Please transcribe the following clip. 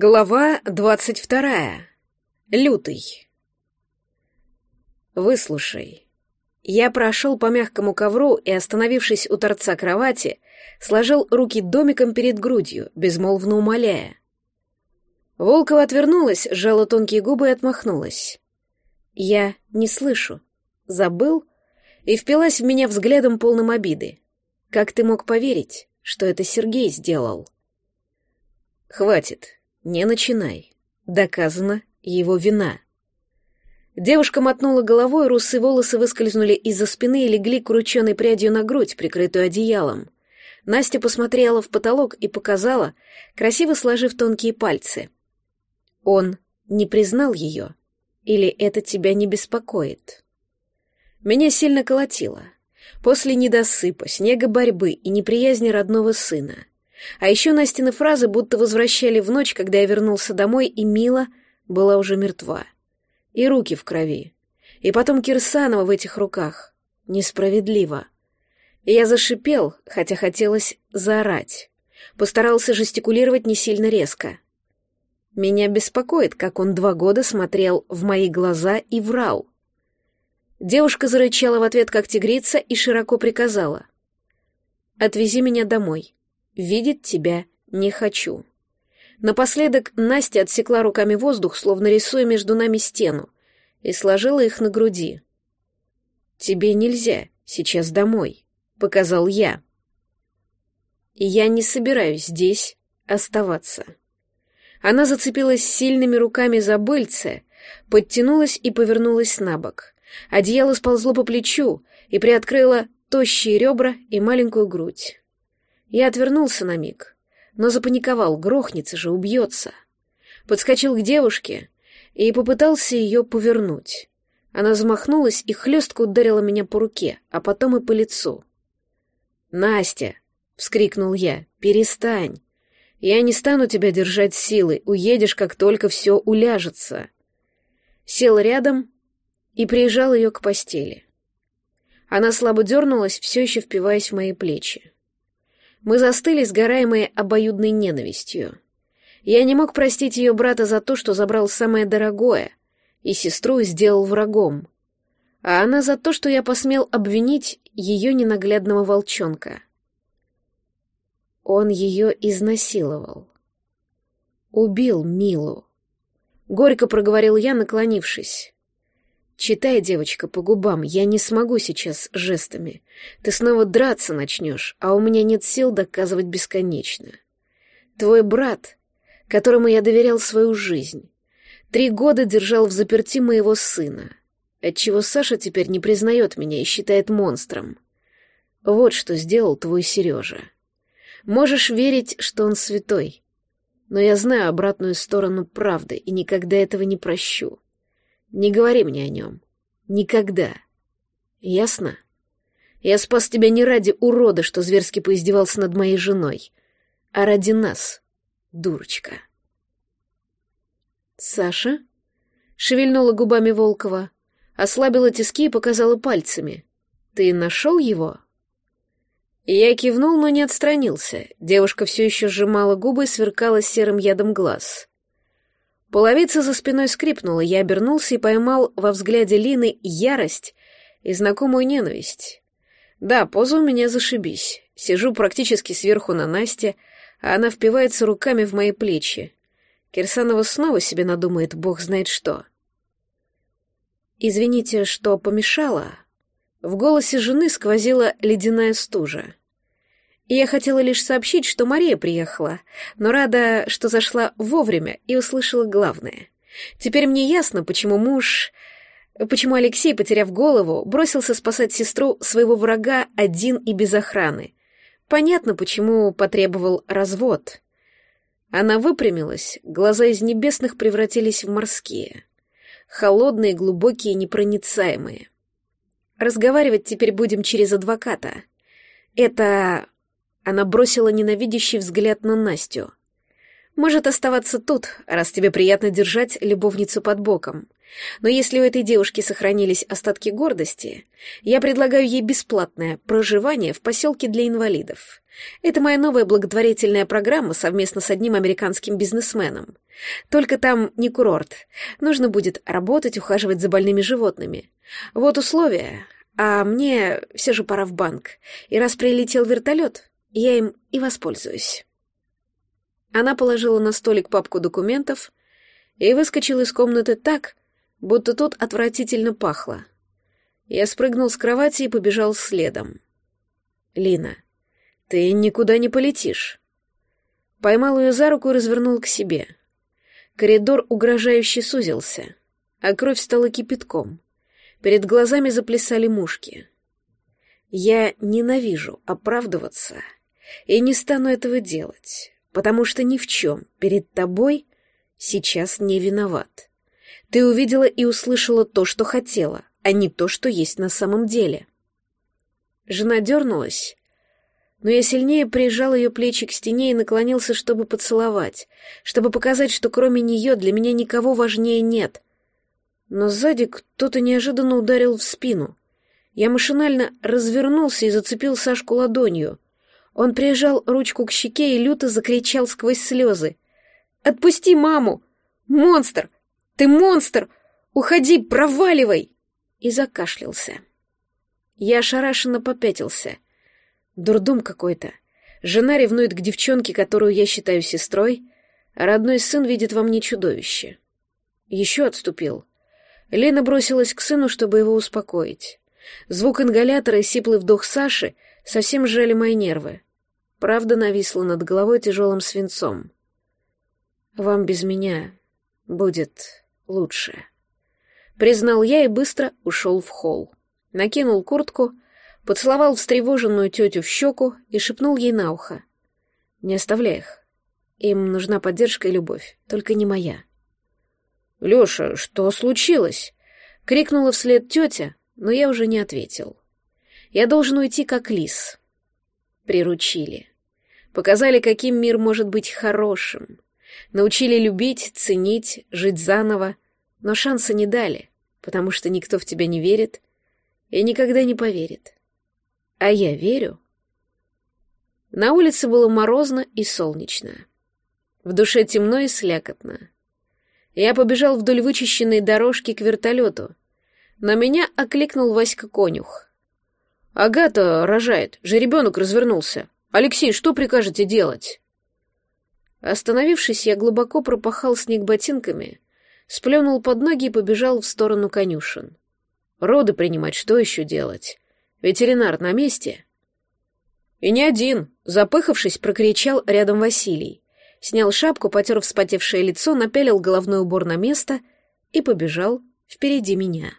Глава двадцать вторая. Лютый. Выслушай. Я прошел по мягкому ковру и, остановившись у торца кровати, сложил руки домиком перед грудью, безмолвно умоляя. Волкова отвернулась, сжала тонкие губы и отмахнулась. Я не слышу. Забыл? И впилась в меня взглядом полным обиды. Как ты мог поверить, что это Сергей сделал? Хватит. «Не начинай. Доказана его вина». Девушка мотнула головой, русые волосы выскользнули из-за спины и легли крученой прядью на грудь, прикрытую одеялом. Настя посмотрела в потолок и показала, красиво сложив тонкие пальцы. «Он не признал ее? Или это тебя не беспокоит?» Меня сильно колотило. После недосыпа, снега борьбы и неприязни родного сына — а еще Настины фразы будто возвращали в ночь, когда я вернулся домой, и Мила была уже мертва. И руки в крови. И потом Кирсанова в этих руках. Несправедливо. И я зашипел, хотя хотелось заорать. Постарался жестикулировать не сильно резко. Меня беспокоит, как он два года смотрел в мои глаза и врал. Девушка зарычала в ответ, как тигрица, и широко приказала. «Отвези меня домой. Видеть тебя не хочу. Напоследок Настя отсекла руками воздух, словно рисуя между нами стену, и сложила их на груди. «Тебе нельзя, сейчас домой», — показал я. Я не собираюсь здесь оставаться. Она зацепилась сильными руками за быльце, подтянулась и повернулась на бок. Одеяло сползло по плечу и приоткрыло тощие ребра и маленькую грудь. Я отвернулся на миг, но запаниковал, грохнется же, убьется. Подскочил к девушке и попытался ее повернуть. Она замахнулась и хлестко ударила меня по руке, а потом и по лицу. «Настя!» — вскрикнул я. «Перестань! Я не стану тебя держать силой, уедешь, как только все уляжется». Сел рядом и прижал ее к постели. Она слабо дернулась, все еще впиваясь в мои плечи. Мы застыли, сгораемые обоюдной ненавистью. Я не мог простить ее брата за то, что забрал самое дорогое, и сестру сделал врагом. А она за то, что я посмел обвинить ее ненаглядного волчонка. Он ее изнасиловал. Убил Милу. Горько проговорил я, наклонившись. Читай, девочка, по губам, я не смогу сейчас жестами. Ты снова драться начнешь, а у меня нет сил доказывать бесконечно. Твой брат, которому я доверял свою жизнь, три года держал в заперти моего сына, отчего Саша теперь не признает меня и считает монстром. Вот что сделал твой Сережа. Можешь верить, что он святой, но я знаю обратную сторону правды и никогда этого не прощу. Не говори мне о нем. Никогда. Ясно? Я спас тебя не ради урода, что зверски поиздевался над моей женой, а ради нас, дурочка. Саша? Шевельнула губами Волкова, ослабила тиски и показала пальцами. Ты нашел его? Я кивнул, но не отстранился. Девушка все еще сжимала губы и сверкала серым ядом глаз. Половица за спиной скрипнула, я обернулся и поймал во взгляде Лины ярость и знакомую ненависть. Да, поза у меня зашибись. Сижу практически сверху на Насте, а она впивается руками в мои плечи. Кирсанова снова себе надумает бог знает что. «Извините, что помешала?» В голосе жены сквозила ледяная стужа. Я хотела лишь сообщить, что Мария приехала, но рада, что зашла вовремя и услышала главное. Теперь мне ясно, почему муж... Почему Алексей, потеряв голову, бросился спасать сестру своего врага один и без охраны. Понятно, почему потребовал развод. Она выпрямилась, глаза из небесных превратились в морские. Холодные, глубокие, непроницаемые. Разговаривать теперь будем через адвоката. Это она бросила ненавидящий взгляд на Настю. «Может оставаться тут, раз тебе приятно держать любовницу под боком. Но если у этой девушки сохранились остатки гордости, я предлагаю ей бесплатное проживание в поселке для инвалидов. Это моя новая благотворительная программа совместно с одним американским бизнесменом. Только там не курорт. Нужно будет работать, ухаживать за больными животными. Вот условия. А мне все же пора в банк. И раз прилетел вертолет, я им и воспользуюсь. Она положила на столик папку документов и выскочила из комнаты так, будто тут отвратительно пахло. Я спрыгнул с кровати и побежал следом. «Лина, ты никуда не полетишь». Поймал ее за руку и развернул к себе. Коридор угрожающе сузился, а кровь стала кипятком. Перед глазами заплясали мушки. Я ненавижу оправдываться и не стану этого делать, потому что ни в чем перед тобой сейчас не виноват. Ты увидела и услышала то, что хотела, а не то, что есть на самом деле. Жена дернулась, но я сильнее прижал ее плечи к стене и наклонился, чтобы поцеловать, чтобы показать, что кроме нее для меня никого важнее нет. Но сзади кто-то неожиданно ударил в спину. Я машинально развернулся и зацепил Сашку ладонью. Он прижал ручку к щеке и люто закричал сквозь слезы. «Отпусти маму! Монстр! Ты монстр! Уходи, проваливай!» И закашлялся. Я ошарашенно попятился — Дурдом какой-то. Жена ревнует к девчонке, которую я считаю сестрой, а родной сын видит во мне чудовище. Еще отступил. Лена бросилась к сыну, чтобы его успокоить. Звук ингалятора и сиплый вдох Саши совсем сжали мои нервы. Правда нависла над головой тяжелым свинцом. «Вам без меня будет лучше», — признал я и быстро ушел в холл. Накинул куртку — поцеловал встревоженную тетю в щеку и шепнул ей на ухо. «Не оставляй их. Им нужна поддержка и любовь, только не моя». «Леша, что случилось?» — крикнула вслед тетя, но я уже не ответил. «Я должен уйти, как лис». Приручили. Показали, каким мир может быть хорошим. Научили любить, ценить, жить заново, но шанса не дали, потому что никто в тебя не верит и никогда не поверит. А я верю. На улице было морозно и солнечно. В душе темно и слякотно. Я побежал вдоль вычищенной дорожки к вертолету, но меня окликнул Васька-конюх. «Агата рожает, жеребенок развернулся. Алексей, что прикажете делать?» Остановившись, я глубоко пропахал снег ботинками, сплюнул под ноги и побежал в сторону конюшен. Роды принимать, что еще делать? Ветеринар на месте?» «И не один!» — запыхавшись, прокричал рядом Василий. Снял шапку, потер вспотевшее лицо, напялил головной убор на место и побежал впереди меня.